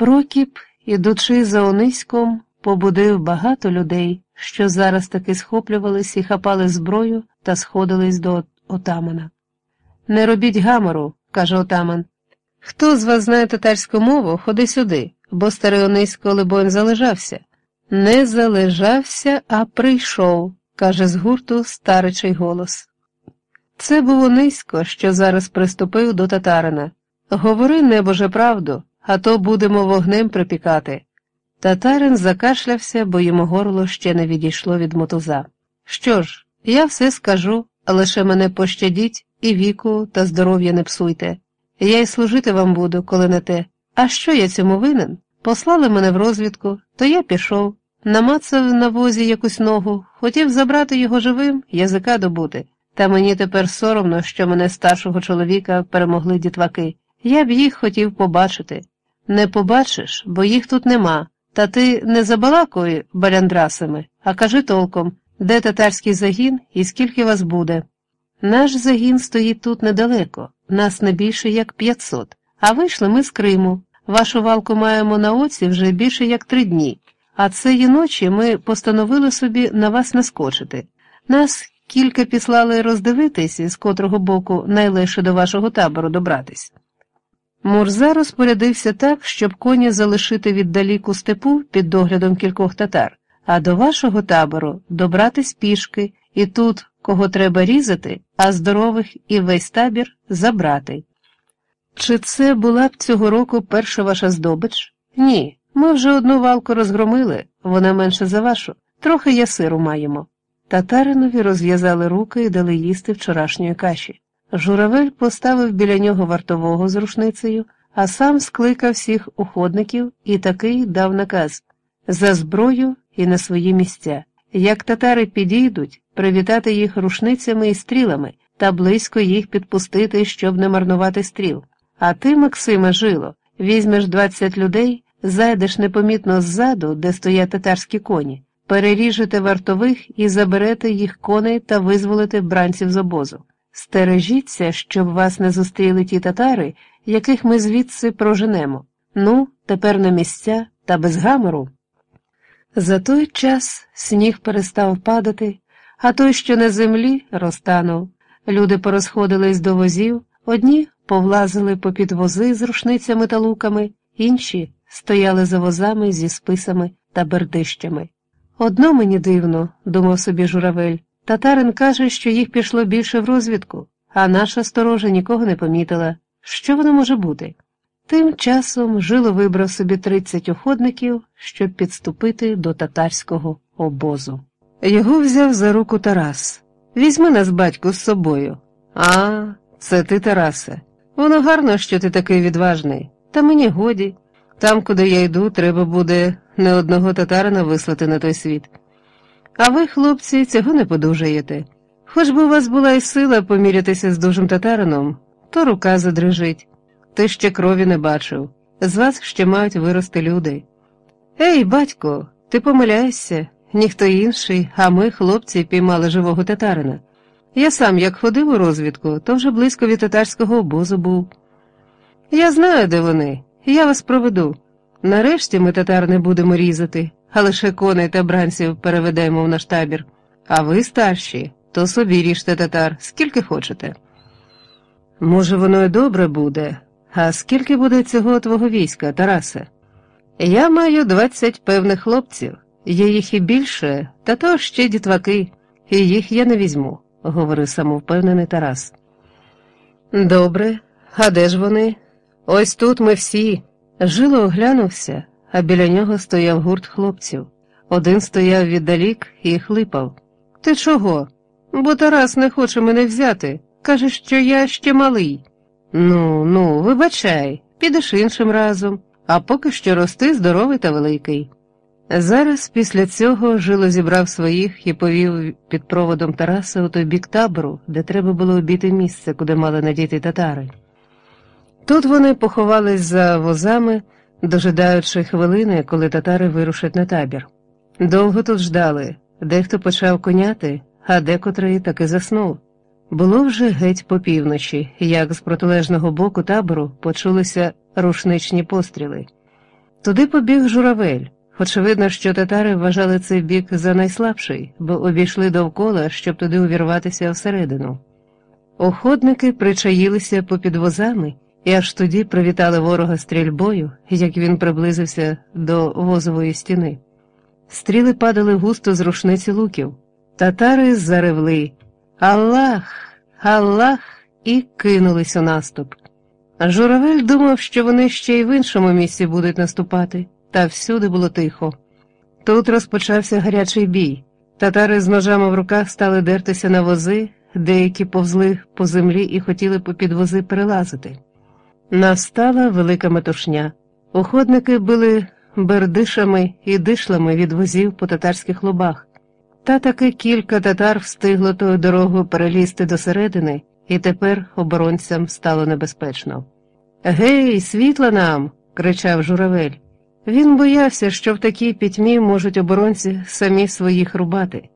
Прокіп, ідучи за Ониськом, побудив багато людей, що зараз таки схоплювались і хапали зброю та сходились до отамана. Не робіть гамору, каже отаман. Хто з вас знає татарську мову, ходи сюди, бо старий Онисько, либонь, залежався. Не залежався, а прийшов, каже з гурту старичий голос. Це було низько, що зараз приступив до татарина. Говори, небоже, правду, а то будемо вогнем припікати. Татарин закашлявся, бо йому горло ще не відійшло від мотуза. Що ж, я все скажу, лише мене пощадіть і віку та здоров'я не псуйте. Я й служити вам буду, коли не те. А що я цьому винен? Послали мене в розвідку, то я пішов, намацав на возі якусь ногу, хотів забрати його живим, язика добути. Та мені тепер соромно, що мене старшого чоловіка перемогли дітваки. Я б їх хотів побачити. Не побачиш, бо їх тут нема. Та ти не забалакуй баляндрасами, а кажи толком, де татарський загін і скільки вас буде. Наш загін стоїть тут недалеко, нас не більше як 500, а вийшли ми з Криму. Вашу валку маємо на оці вже більше як три дні, а цієї ночі ми постановили собі на вас наскочити. Нас кілька післали роздивитись, з котрого боку найлегше до вашого табору добратись. Мурза розпорядився так, щоб коні залишити віддаліку степу під доглядом кількох татар, а до вашого табору добратись пішки, і тут, кого треба різати, а здорових і весь табір забрати. Чи це була б цього року перша ваша здобич? Ні. Ми вже одну валку розгромили, вона менше за вашу, трохи ясиру маємо. Татаринові розв'язали руки і дали їсти вчорашньої каші. Журавель поставив біля нього вартового з рушницею, а сам скликав всіх уходників і такий дав наказ за зброю і на свої місця. Як татари підійдуть, привітати їх рушницями і стрілами та близько їх підпустити, щоб не марнувати стріл. А ти, Максиме, жило, візьмеш двадцять людей, зайдеш непомітно ззаду, де стоять татарські коні, переріжете вартових і заберете їх коней та визволите бранців з обозу. Стережіться, щоб вас не зустріли ті татари, яких ми звідси проженемо. Ну, тепер на місця та без гамору. За той час сніг перестав падати, а той, що на землі, розтанув. Люди порозходились до возів, одні повлазили попід вози з рушницями та луками, інші стояли за возами зі списами та бердищами. Одно мені дивно, думав собі журавель. Татарин каже, що їх пішло більше в розвідку, а наша сторожа нікого не помітила. Що воно може бути? Тим часом жило вибрав собі тридцять охотників, щоб підступити до татарського обозу. Його взяв за руку Тарас. Візьми нас, батько, з собою. А, це ти, Тарасе. Воно гарно, що ти такий відважний, та мені годі. Там, куди я йду, треба буде не одного татарина вислати на той світ. А ви, хлопці, цього не подужаєте. Хоч би у вас була й сила помірятися з дужим татарином, то рука задрижить. Ти ще крові не бачив. З вас ще мають вирости люди. Ей, батько, ти помиляєшся, ніхто інший, а ми, хлопці, піймали живого татарина. Я сам, як ходив у розвідку, то вже близько від татарського обозу був. Я знаю, де вони, я вас проведу. Нарешті ми татар не будемо різати, а лише коней та бранців переведемо в наш табір. А ви старші, то собі ріжте татар, скільки хочете. Може, воно й добре буде, а скільки буде цього твого війська, Тарасе? Я маю двадцять певних хлопців, є їх і більше, та то ще дітваки, і їх я не візьму, говорив самовпевнений Тарас. Добре, а де ж вони? Ось тут ми всі. Жило оглянувся, а біля нього стояв гурт хлопців. Один стояв віддалік і хлипав. Ти чого? Бо Тарас не хоче мене взяти. Каже, що я ще малий. Ну, ну, вибачай, підеш іншим разом, а поки що рости здоровий та великий. Зараз після цього жило зібрав своїх і повів під проводом Тараса у той бік табору, де треба було обійти місце, куди мали надіти татари. Тут вони поховались за возами, дожидаючи хвилини, коли татари вирушать на табір. Довго тут ждали, дехто почав коняти, а декотрий таки заснув. Було вже геть по півночі, як з протилежного боку табору почулися рушничні постріли. Туди побіг журавель. Очевидно, що татари вважали цей бік за найслабший, бо обійшли довкола, щоб туди увірватися всередину. Охотники причаїлися попід возами і аж тоді привітали ворога стрільбою, як він приблизився до возової стіни. Стріли падали густо з рушниці луків. Татари заревли Аллах, Аллах і кинулись у наступ. Журавель думав, що вони ще й в іншому місці будуть наступати, та всюди було тихо. Тут розпочався гарячий бій. Татари з ножами в руках стали дертися на вози, деякі повзли по землі і хотіли попід вози перелазити. Настала велика метушня. Уходники били бердишами і дишлами від возів по татарських лубах. Та таки кілька татар встигло тою дорогою перелізти до середини, і тепер оборонцям стало небезпечно. Гей, світла нам. кричав журавель. Він боявся, що в такій пітьмі можуть оборонці самі своїх рубати.